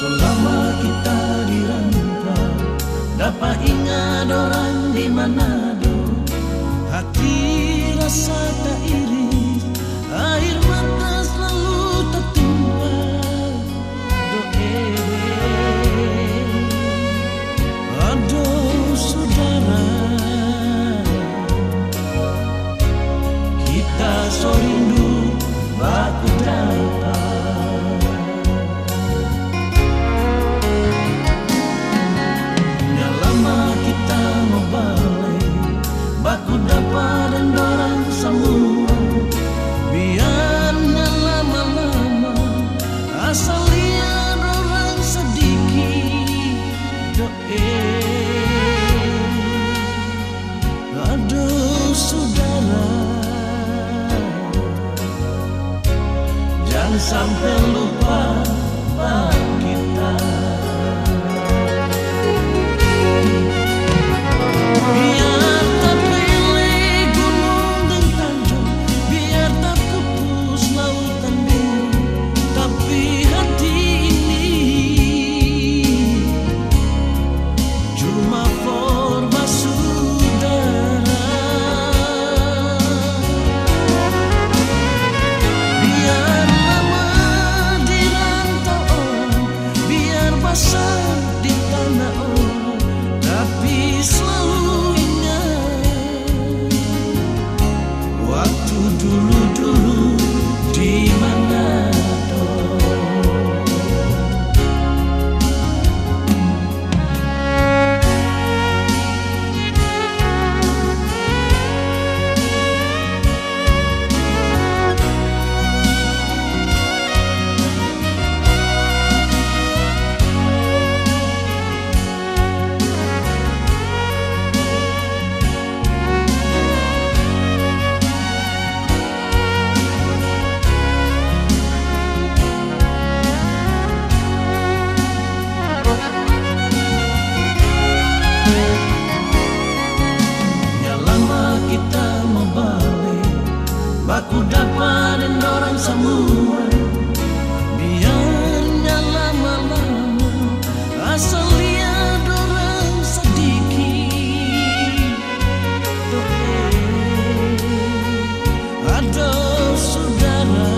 Selama kita dirantau Dapat ingat orang di Manado? Hati rasa tak jangan sampai lupa. orang semua. Biarnya lama-lama Asal lihat orang sedikit. Doe Atau saudara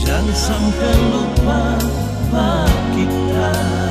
Jangan sampai lupa kita